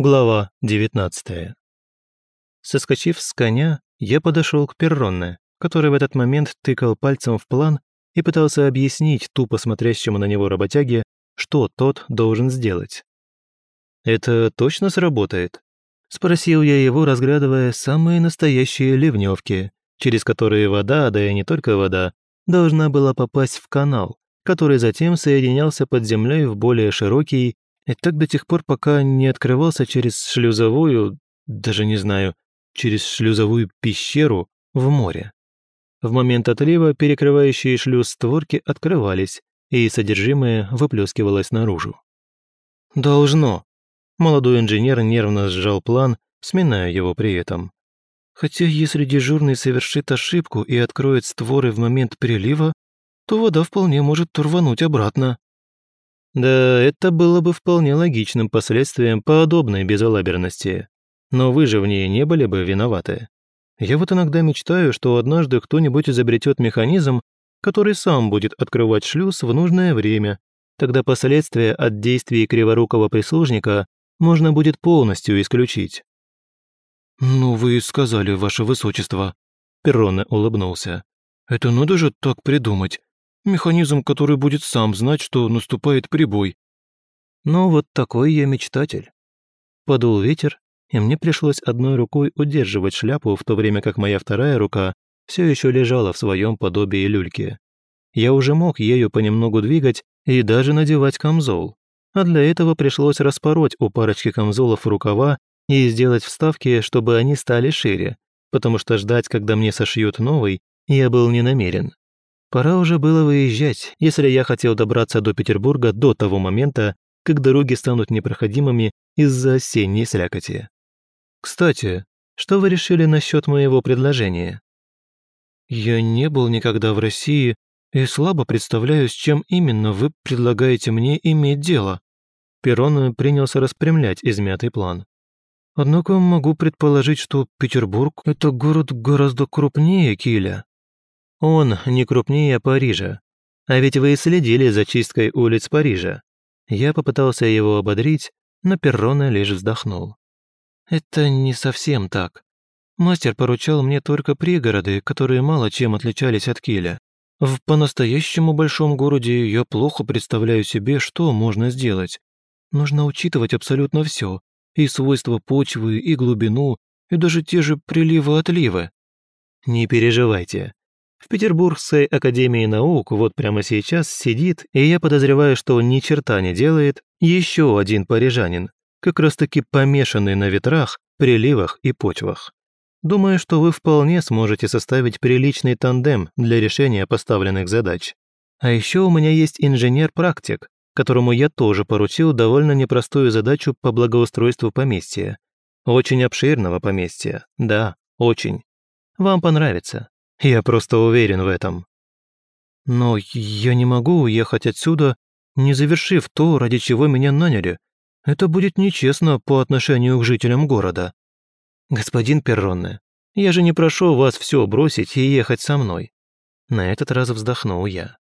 Глава 19 Соскочив с коня, я подошел к Перронне, который в этот момент тыкал пальцем в план и пытался объяснить тупо смотрящему на него работяге, что тот должен сделать. «Это точно сработает?» – спросил я его, разглядывая самые настоящие ливневки, через которые вода, да и не только вода, должна была попасть в канал, который затем соединялся под землей в более широкий, и так до тех пор, пока не открывался через шлюзовую, даже не знаю, через шлюзовую пещеру в море. В момент отлива перекрывающие шлюз створки открывались, и содержимое выплескивалось наружу. «Должно!» Молодой инженер нервно сжал план, сминая его при этом. Хотя если дежурный совершит ошибку и откроет створы в момент прилива, то вода вполне может рвануть обратно. Да, это было бы вполне логичным последствием подобной безалаберности. Но вы же в ней не были бы виноваты. Я вот иногда мечтаю, что однажды кто-нибудь изобретет механизм, который сам будет открывать шлюз в нужное время. Тогда последствия от действий криворукого прислужника можно будет полностью исключить. «Ну, вы сказали, ваше высочество», — Перроне улыбнулся. «Это надо же так придумать. Механизм, который будет сам знать, что наступает прибой». «Ну, вот такой я мечтатель». Подул ветер, и мне пришлось одной рукой удерживать шляпу, в то время как моя вторая рука все еще лежала в своем подобии люльки. Я уже мог ею понемногу двигать и даже надевать камзол. А для этого пришлось распороть у парочки камзолов рукава и сделать вставки, чтобы они стали шире, потому что ждать, когда мне сошьют новый, я был не намерен. Пора уже было выезжать, если я хотел добраться до Петербурга до того момента, как дороги станут непроходимыми из-за осенней слякоти. Кстати, что вы решили насчет моего предложения? Я не был никогда в России и слабо представляю, с чем именно вы предлагаете мне иметь дело. Перрон принялся распрямлять измятый план. Однако могу предположить, что Петербург – это город гораздо крупнее Киля. Он не крупнее Парижа. А ведь вы следили за чисткой улиц Парижа. Я попытался его ободрить, но Перрона лишь вздохнул. Это не совсем так. Мастер поручал мне только пригороды, которые мало чем отличались от Киля. В по-настоящему большом городе я плохо представляю себе, что можно сделать. Нужно учитывать абсолютно все, и свойства почвы, и глубину, и даже те же приливы-отливы. Не переживайте. В Петербургской академии наук вот прямо сейчас сидит, и я подозреваю, что ни черта не делает, еще один парижанин, как раз-таки помешанный на ветрах, приливах и почвах. Думаю, что вы вполне сможете составить приличный тандем для решения поставленных задач. А еще у меня есть инженер-практик, которому я тоже поручил довольно непростую задачу по благоустройству поместья. Очень обширного поместья, да, очень. Вам понравится. Я просто уверен в этом. Но я не могу уехать отсюда, не завершив то, ради чего меня наняли. Это будет нечестно по отношению к жителям города. «Господин Перронне, я же не прошу вас все бросить и ехать со мной». На этот раз вздохнул я.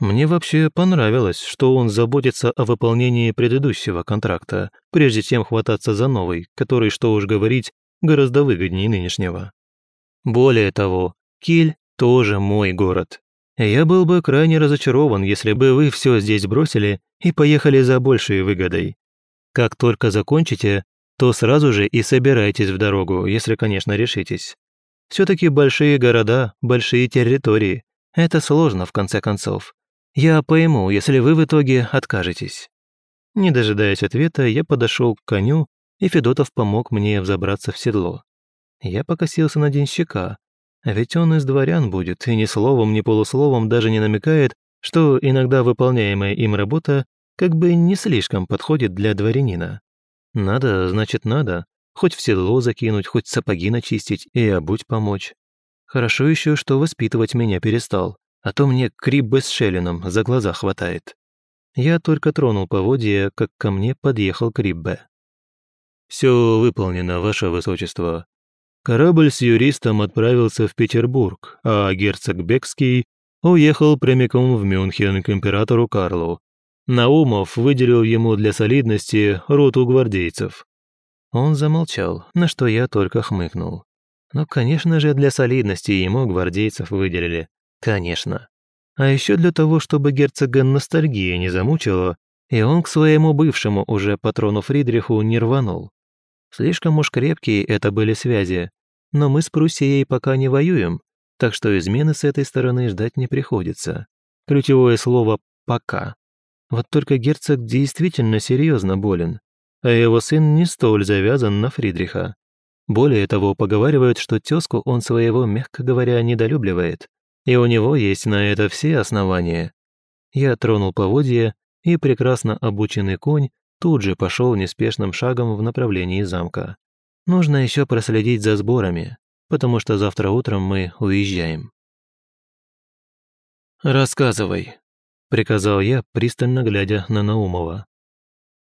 Мне вообще понравилось, что он заботится о выполнении предыдущего контракта, прежде чем хвататься за новый, который, что уж говорить, гораздо выгоднее нынешнего. Более того, Киль тоже мой город. Я был бы крайне разочарован, если бы вы все здесь бросили и поехали за большей выгодой. Как только закончите, то сразу же и собирайтесь в дорогу, если, конечно, решитесь. Все-таки большие города, большие территории. Это сложно, в конце концов. Я пойму, если вы в итоге откажетесь». Не дожидаясь ответа, я подошел к коню, и Федотов помог мне взобраться в седло. Я покосился на денщика, ведь он из дворян будет, и ни словом, ни полусловом даже не намекает, что иногда выполняемая им работа как бы не слишком подходит для дворянина. Надо, значит, надо. Хоть в седло закинуть, хоть сапоги начистить и обуть помочь. Хорошо еще, что воспитывать меня перестал, а то мне криббе с шеллином за глаза хватает. Я только тронул поводья, как ко мне подъехал Криббе. «Все выполнено, ваше высочество. Корабль с юристом отправился в Петербург, а герцог Бекский уехал прямиком в Мюнхен к императору Карлу, Наумов выделил ему для солидности роту гвардейцев. Он замолчал, на что я только хмыкнул. Но, конечно же, для солидности ему гвардейцев выделили. Конечно. А еще для того, чтобы герцога ностальгия не замучила, и он к своему бывшему уже патрону Фридриху не рванул. Слишком уж крепкие это были связи, но мы с Пруссией пока не воюем, так что измены с этой стороны ждать не приходится. Ключевое слово «пока». Вот только герцог действительно серьезно болен, а его сын не столь завязан на Фридриха. Более того, поговаривают, что тезку он своего, мягко говоря, недолюбливает, и у него есть на это все основания. Я тронул поводья, и прекрасно обученный конь тут же пошел неспешным шагом в направлении замка. Нужно еще проследить за сборами, потому что завтра утром мы уезжаем. «Рассказывай», — приказал я, пристально глядя на Наумова.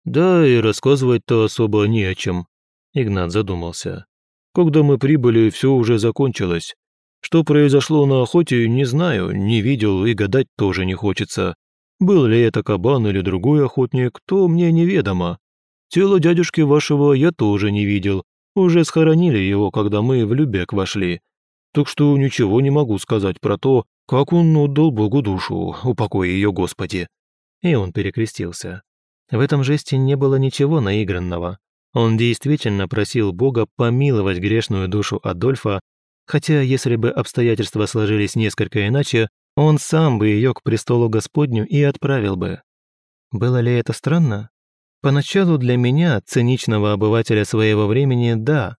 «Да и рассказывать-то особо не о чем», — Игнат задумался. Когда мы прибыли, все уже закончилось. Что произошло на охоте, не знаю, не видел и гадать тоже не хочется. Был ли это кабан или другой охотник, то мне неведомо. Тело дядюшки вашего я тоже не видел. Уже схоронили его, когда мы в Любек вошли. Так что ничего не могу сказать про то, как он отдал Богу душу, упокой ее Господи». И он перекрестился. В этом жесте не было ничего наигранного. Он действительно просил Бога помиловать грешную душу Адольфа, хотя если бы обстоятельства сложились несколько иначе, он сам бы ее к престолу Господню и отправил бы. Было ли это странно? Поначалу для меня, циничного обывателя своего времени, да,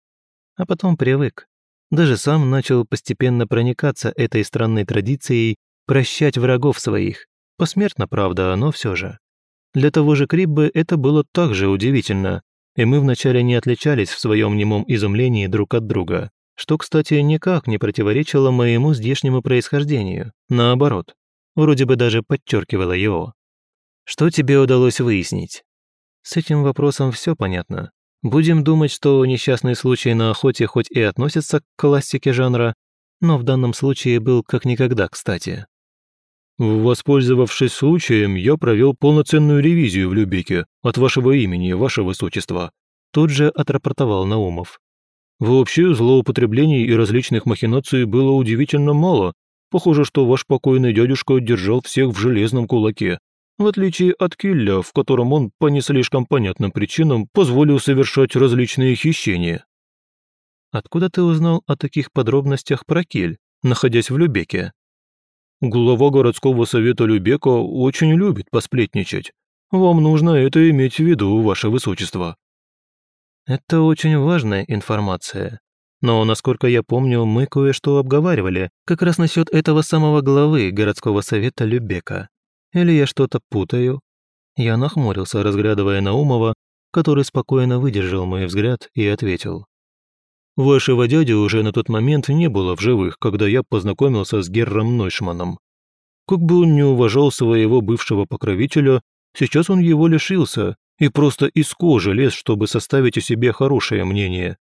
а потом привык. Даже сам начал постепенно проникаться этой странной традицией прощать врагов своих. Посмертно, правда, но все же. Для того же Криббы это было также удивительно, и мы вначале не отличались в своем немом изумлении друг от друга, что, кстати, никак не противоречило моему здешнему происхождению, наоборот, вроде бы даже подчеркивало его. Что тебе удалось выяснить? С этим вопросом все понятно. Будем думать, что несчастный случай на охоте хоть и относится к классике жанра, но в данном случае был как никогда кстати. «Воспользовавшись случаем, я провел полноценную ревизию в Любеке от вашего имени, ваше высочество», тут же отрапортовал Наумов. «Вообще, злоупотреблений и различных махинаций было удивительно мало. Похоже, что ваш покойный дядюшка держал всех в железном кулаке, в отличие от Килля, в котором он по не слишком понятным причинам позволил совершать различные хищения». «Откуда ты узнал о таких подробностях про Киль, находясь в Любеке?» Глава городского совета Любека очень любит посплетничать. Вам нужно это иметь в виду, ваше высочество». «Это очень важная информация. Но, насколько я помню, мы кое-что обговаривали, как раз насчет этого самого главы городского совета Любека. Или я что-то путаю?» Я нахмурился, разглядывая Наумова, который спокойно выдержал мой взгляд и ответил. Вашего дяди уже на тот момент не было в живых, когда я познакомился с Герром Нойшманом. Как бы он не уважал своего бывшего покровителя, сейчас он его лишился и просто из кожи лез, чтобы составить о себе хорошее мнение.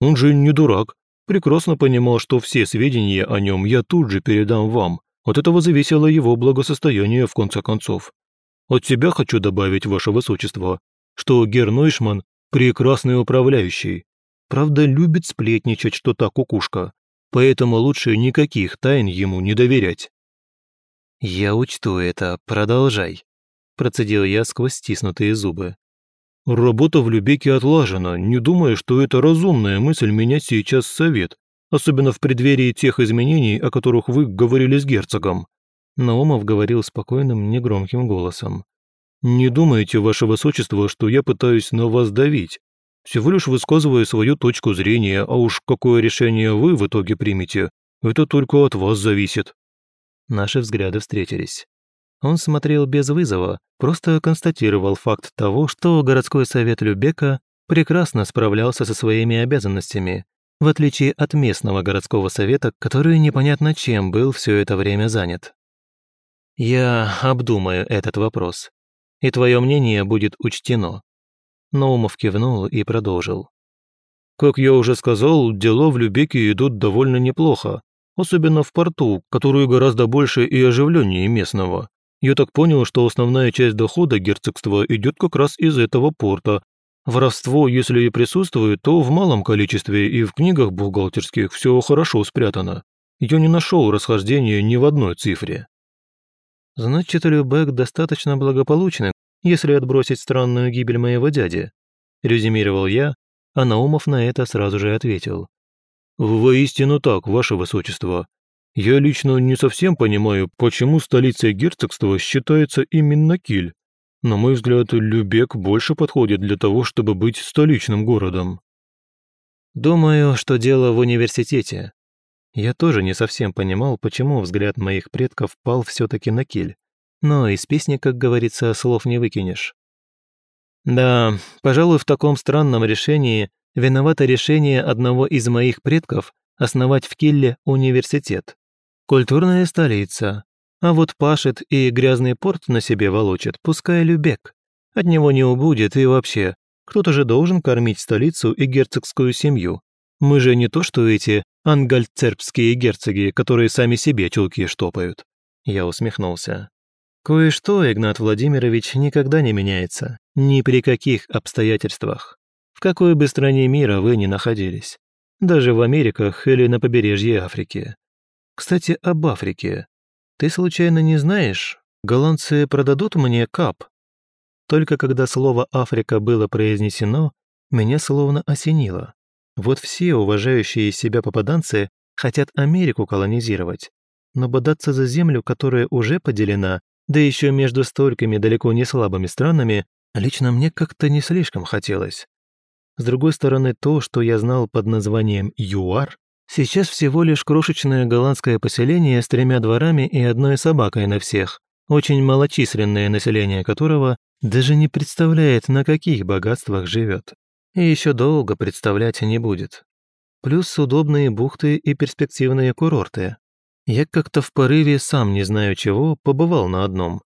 Он же не дурак, прекрасно понимал, что все сведения о нем я тут же передам вам. От этого зависело его благосостояние в конце концов. От себя хочу добавить, ваше высочество, что Гер Нойшман – прекрасный управляющий, Правда, любит сплетничать, что та кукушка, поэтому лучше никаких тайн ему не доверять. «Я учту это, продолжай», – процедил я сквозь стиснутые зубы. «Работа в Любеке отлажена, не думая, что это разумная мысль менять сейчас совет, особенно в преддверии тех изменений, о которых вы говорили с герцогом». Наумов говорил спокойным, негромким голосом. «Не думайте, ваше высочество, что я пытаюсь на вас давить. Всего лишь высказываю свою точку зрения, а уж какое решение вы в итоге примете, это только от вас зависит». Наши взгляды встретились. Он смотрел без вызова, просто констатировал факт того, что городской совет Любека прекрасно справлялся со своими обязанностями, в отличие от местного городского совета, который непонятно чем был все это время занят. «Я обдумаю этот вопрос, и твое мнение будет учтено», Наумов кивнул и продолжил. «Как я уже сказал, дела в Любеке идут довольно неплохо, особенно в порту, который гораздо больше и оживленнее местного. Я так понял, что основная часть дохода герцогства идет как раз из этого порта, Воровство, если и присутствует, то в малом количестве, и в книгах бухгалтерских все хорошо спрятано. Я не нашел расхождения ни в одной цифре. Значит, Любек достаточно благополучный, если отбросить странную гибель моего дяди, резюмировал я, а Наумов на это сразу же ответил. «Воистину так, ваше высочество. Я лично не совсем понимаю, почему столицей герцогства считается именно Киль. На мой взгляд, Любек больше подходит для того, чтобы быть столичным городом». «Думаю, что дело в университете. Я тоже не совсем понимал, почему взгляд моих предков пал все таки на Киль. Но из песни, как говорится, слов не выкинешь. Да, пожалуй, в таком странном решении виновато решение одного из моих предков основать в Килле университет. Культурная столица. А вот пашет и грязный порт на себе волочит, пускай Любек. От него не убудет и вообще, кто-то же должен кормить столицу и герцогскую семью. Мы же не то что эти ангальцербские герцоги, которые сами себе чулки штопают. Я усмехнулся. Кое-что, Игнат Владимирович, никогда не меняется. Ни при каких обстоятельствах. В какой бы стране мира вы ни находились. Даже в Америках или на побережье Африки. Кстати, об Африке. Ты случайно не знаешь, голландцы продадут мне кап? Только когда слово «Африка» было произнесено, меня словно осенило. Вот все уважающие себя попаданцы хотят Америку колонизировать, но бодаться за землю, которая уже поделена, да еще между столькими далеко не слабыми странами, лично мне как-то не слишком хотелось. С другой стороны, то, что я знал под названием ЮАР, сейчас всего лишь крошечное голландское поселение с тремя дворами и одной собакой на всех, очень малочисленное население которого даже не представляет, на каких богатствах живет. И еще долго представлять не будет. Плюс удобные бухты и перспективные курорты. Я как-то в порыве, сам не знаю чего, побывал на одном.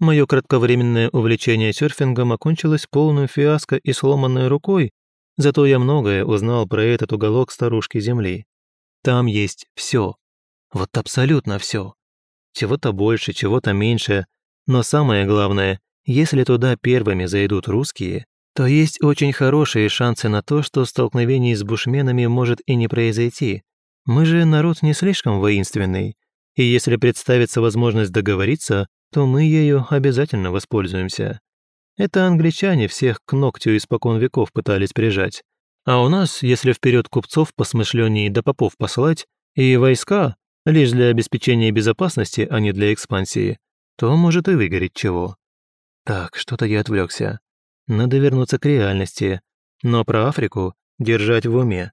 Мое кратковременное увлечение серфингом окончилось полным фиаско и сломанной рукой, зато я многое узнал про этот уголок старушки Земли. Там есть все. Вот абсолютно все. Чего-то больше, чего-то меньше. Но самое главное, если туда первыми зайдут русские, то есть очень хорошие шансы на то, что столкновение с бушменами может и не произойти, мы же народ не слишком воинственный, и если представится возможность договориться, то мы ею обязательно воспользуемся. Это англичане всех к ногтю испокон веков пытались прижать. А у нас, если вперед купцов посмышленнее до попов послать, и войска, лишь для обеспечения безопасности, а не для экспансии, то может и выгореть чего. Так, что-то я отвлекся. Надо вернуться к реальности, но про Африку держать в уме.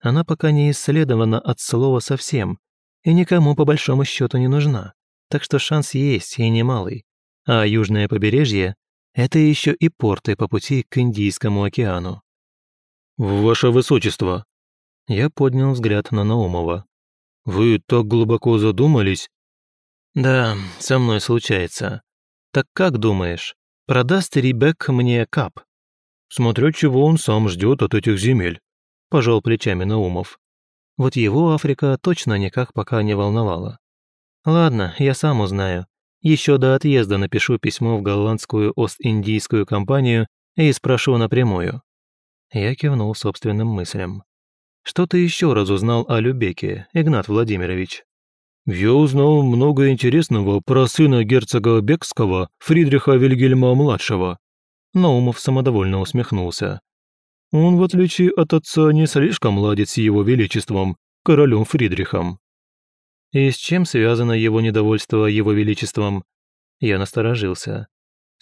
Она пока не исследована от слова совсем и никому по большому счету не нужна, так что шанс есть и немалый. А южное побережье – это еще и порты по пути к Индийскому океану. «Ваше Высочество!» Я поднял взгляд на Наумова. «Вы так глубоко задумались?» «Да, со мной случается. Так как думаешь, продаст Рибек мне кап?» «Смотря чего он сам ждет от этих земель», пожал плечами Наумов. Вот его Африка точно никак пока не волновала. Ладно, я сам узнаю. Еще до отъезда напишу письмо в голландскую Ост-Индийскую компанию и спрошу напрямую. Я кивнул собственным мыслям. Что ты еще раз узнал о Любеке, Игнат Владимирович? Я узнал много интересного про сына герцога Бекского, Фридриха Вильгельма-младшего. Наумов самодовольно усмехнулся. Он, в отличие от отца, не слишком ладит с его величеством, королем Фридрихом. И с чем связано его недовольство его величеством? Я насторожился.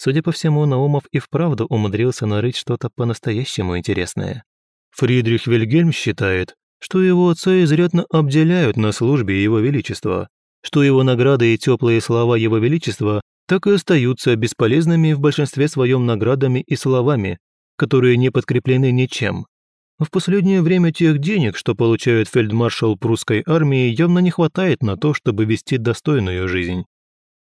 Судя по всему, Наумов и вправду умудрился нарыть что-то по-настоящему интересное. Фридрих Вильгельм считает, что его отца изрядно обделяют на службе его величества, что его награды и теплые слова его величества так и остаются бесполезными в большинстве своем наградами и словами, которые не подкреплены ничем. В последнее время тех денег, что получает фельдмаршал прусской армии, явно не хватает на то, чтобы вести достойную жизнь.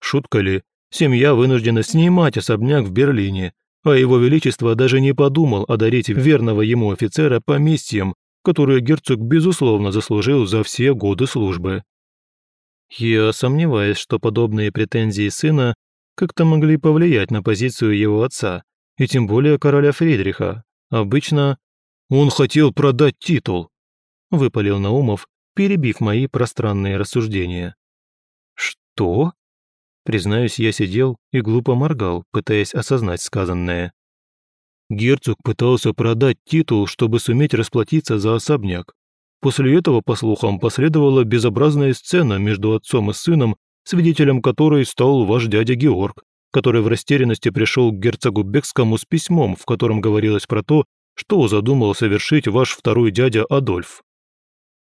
Шутка ли, семья вынуждена снимать особняк в Берлине, а его величество даже не подумал одарить верного ему офицера поместьем, которое герцог безусловно заслужил за все годы службы. Я сомневаюсь, что подобные претензии сына как-то могли повлиять на позицию его отца, и тем более короля Фридриха. Обычно он хотел продать титул, выпалил Наумов, перебив мои пространные рассуждения. Что? Признаюсь, я сидел и глупо моргал, пытаясь осознать сказанное. Герцог пытался продать титул, чтобы суметь расплатиться за особняк. После этого, по слухам, последовала безобразная сцена между отцом и сыном, свидетелем которой стал ваш дядя Георг, который в растерянности пришел к герцогу Бекскому с письмом, в котором говорилось про то, что задумал совершить ваш второй дядя Адольф.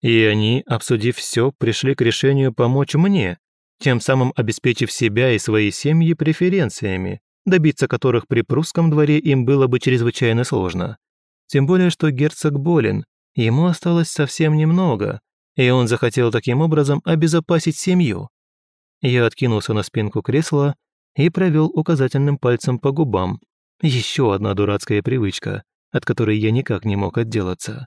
И они, обсудив все, пришли к решению помочь мне, тем самым обеспечив себя и свои семьи преференциями, добиться которых при прусском дворе им было бы чрезвычайно сложно. Тем более, что герцог болен, ему осталось совсем немного, и он захотел таким образом обезопасить семью. Я откинулся на спинку кресла и провел указательным пальцем по губам. Еще одна дурацкая привычка, от которой я никак не мог отделаться.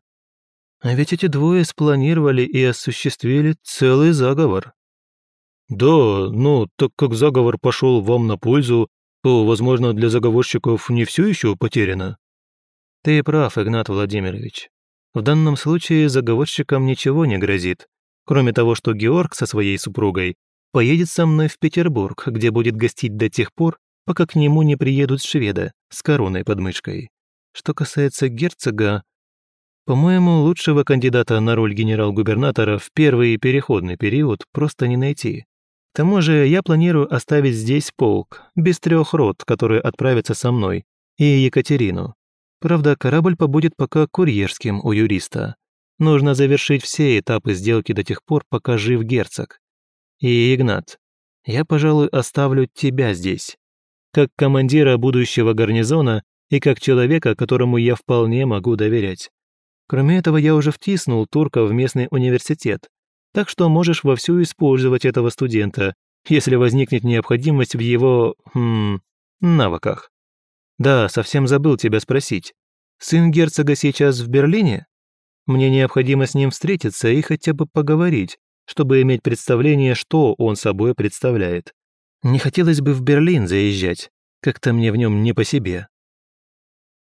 А ведь эти двое спланировали и осуществили целый заговор. Да, но так как заговор пошел вам на пользу, то, возможно, для заговорщиков не все еще потеряно. Ты прав, Игнат Владимирович. В данном случае заговорщикам ничего не грозит, кроме того, что Георг со своей супругой поедет со мной в Петербург, где будет гостить до тех пор, пока к нему не приедут шведы с короной под мышкой. Что касается герцога, по-моему, лучшего кандидата на роль генерал-губернатора в первый переходный период просто не найти. К тому же я планирую оставить здесь полк, без трех рот, которые отправятся со мной, и Екатерину. Правда, корабль побудет пока курьерским у юриста. Нужно завершить все этапы сделки до тех пор, пока жив герцог. И, Игнат, я, пожалуй, оставлю тебя здесь. Как командира будущего гарнизона и как человека, которому я вполне могу доверять. Кроме этого, я уже втиснул турка в местный университет, так что можешь вовсю использовать этого студента, если возникнет необходимость в его... Хм, навыках. Да, совсем забыл тебя спросить. Сын герцога сейчас в Берлине? Мне необходимо с ним встретиться и хотя бы поговорить, чтобы иметь представление, что он собой представляет. Не хотелось бы в Берлин заезжать, как-то мне в нем не по себе.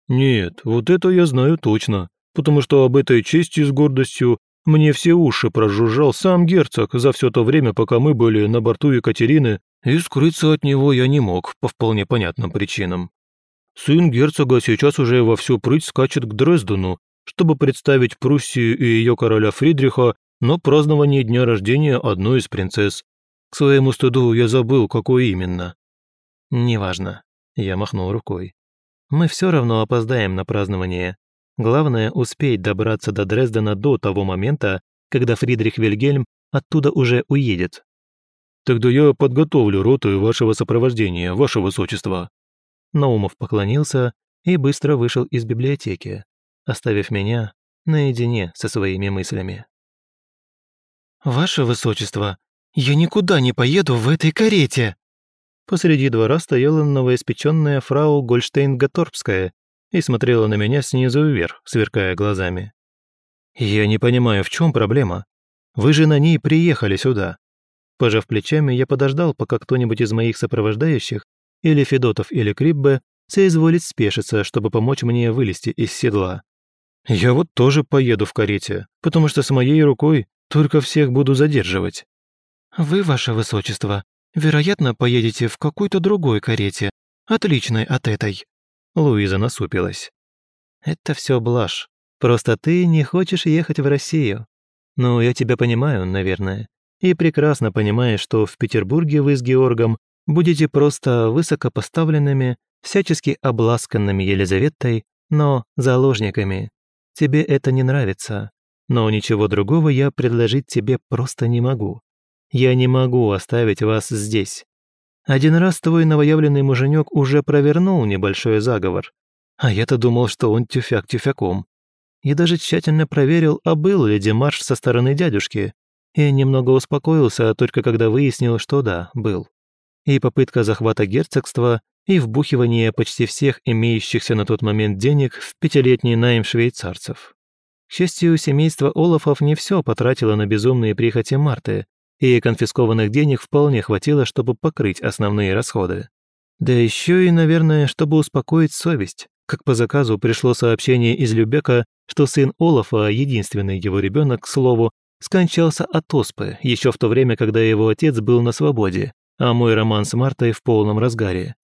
Нет, вот это я знаю точно, потому что об этой чести с гордостью мне все уши прожужжал сам герцог за все то время, пока мы были на борту Екатерины, и скрыться от него я не мог по вполне понятным причинам. Сын герцога сейчас уже во всю прыть скачет к Дрездену, чтобы представить Пруссию и ее короля Фридриха на празднование дня рождения одной из принцесс. К своему стыду я забыл, какой именно. «Неважно», — я махнул рукой. «Мы все равно опоздаем на празднование. Главное – успеть добраться до Дрездена до того момента, когда Фридрих Вильгельм оттуда уже уедет. «Тогда я подготовлю роту вашего сопровождения, ваше высочество». Наумов поклонился и быстро вышел из библиотеки, оставив меня наедине со своими мыслями. «Ваше высочество, я никуда не поеду в этой карете!» Посреди двора стояла новоиспеченная фрау Гольштейн-Гаторпская и смотрела на меня снизу вверх, сверкая глазами. «Я не понимаю, в чем проблема? Вы же на ней приехали сюда». Пожав плечами, я подождал, пока кто-нибудь из моих сопровождающих, или Федотов, или Криббе, соизволит спешиться, чтобы помочь мне вылезти из седла. Я вот тоже поеду в карете, потому что с моей рукой только всех буду задерживать. Вы, ваше высочество, вероятно, поедете в какой-то другой карете, отличной от этой. Луиза насупилась. «Это все блажь. Просто ты не хочешь ехать в Россию. Ну, я тебя понимаю, наверное. И прекрасно понимаешь, что в Петербурге вы с Георгом будете просто высокопоставленными, всячески обласканными Елизаветой, но заложниками. Тебе это не нравится. Но ничего другого я предложить тебе просто не могу. Я не могу оставить вас здесь. Один раз твой новоявленный муженек уже провернул небольшой заговор, а я-то думал, что он тюфяк тюфяком. И даже тщательно проверил, а был ли Демарш со стороны дядюшки, и немного успокоился только когда выяснил, что да, был. И попытка захвата герцогства, и вбухивание почти всех имеющихся на тот момент денег в пятилетний найм швейцарцев. К счастью, семейство Олафов не все потратило на безумные прихоти Марты, и конфискованных денег вполне хватило, чтобы покрыть основные расходы. Да еще и, наверное, чтобы успокоить совесть, как по заказу пришло сообщение из Любека, что сын Олафа, единственный его ребенок, к слову, скончался от оспы еще в то время, когда его отец был на свободе, а мой роман с Мартой в полном разгаре.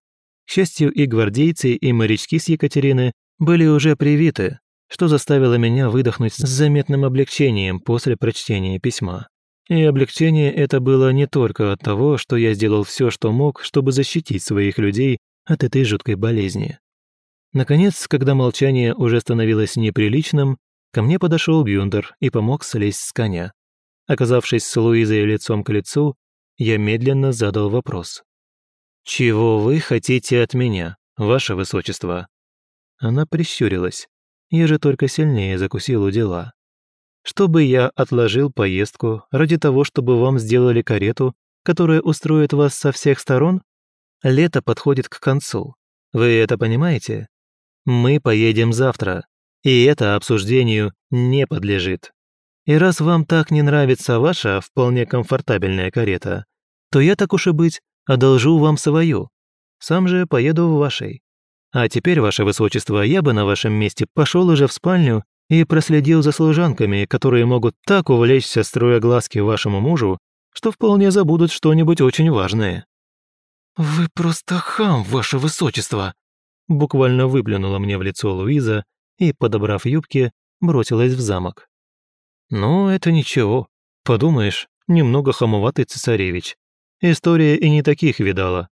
К счастью, и гвардейцы, и морячки с Екатерины были уже привиты, что заставило меня выдохнуть с заметным облегчением после прочтения письма. И облегчение это было не только от того, что я сделал все, что мог, чтобы защитить своих людей от этой жуткой болезни. Наконец, когда молчание уже становилось неприличным, ко мне подошел Гюндер и помог слезть с коня. Оказавшись с Луизой лицом к лицу, я медленно задал вопрос. «Чего вы хотите от меня, ваше высочество?» Она прищурилась. Я же только сильнее закусил у дела. Чтобы я отложил поездку ради того, чтобы вам сделали карету, которая устроит вас со всех сторон? Лето подходит к концу. Вы это понимаете? Мы поедем завтра, и это обсуждению не подлежит. И раз вам так не нравится ваша вполне комфортабельная карета, то я так уж и быть одолжу вам свою. Сам же поеду в вашей. А теперь, ваше высочество, я бы на вашем месте пошел уже в спальню и проследил за служанками, которые могут так увлечься, строя глазки вашему мужу, что вполне забудут что-нибудь очень важное». «Вы просто хам, ваше высочество!» Буквально выплюнула мне в лицо Луиза и, подобрав юбки, бросилась в замок. «Ну, это ничего. Подумаешь, немного хамоватый цесаревич. История и не таких видала»,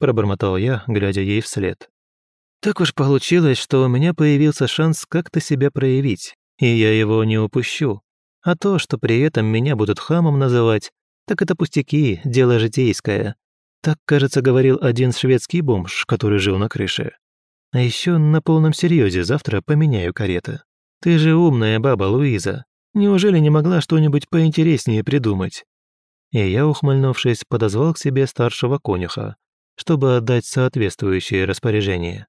пробормотал я, глядя ей вслед. Так уж получилось, что у меня появился шанс как-то себя проявить, и я его не упущу. А то, что при этом меня будут хамом называть, так это пустяки, дело житейское. Так, кажется, говорил один шведский бомж, который жил на крыше. А еще на полном серьезе завтра поменяю кареты. Ты же умная баба, Луиза. Неужели не могла что-нибудь поинтереснее придумать? И я, ухмыльнувшись, подозвал к себе старшего конюха, чтобы отдать соответствующее распоряжение.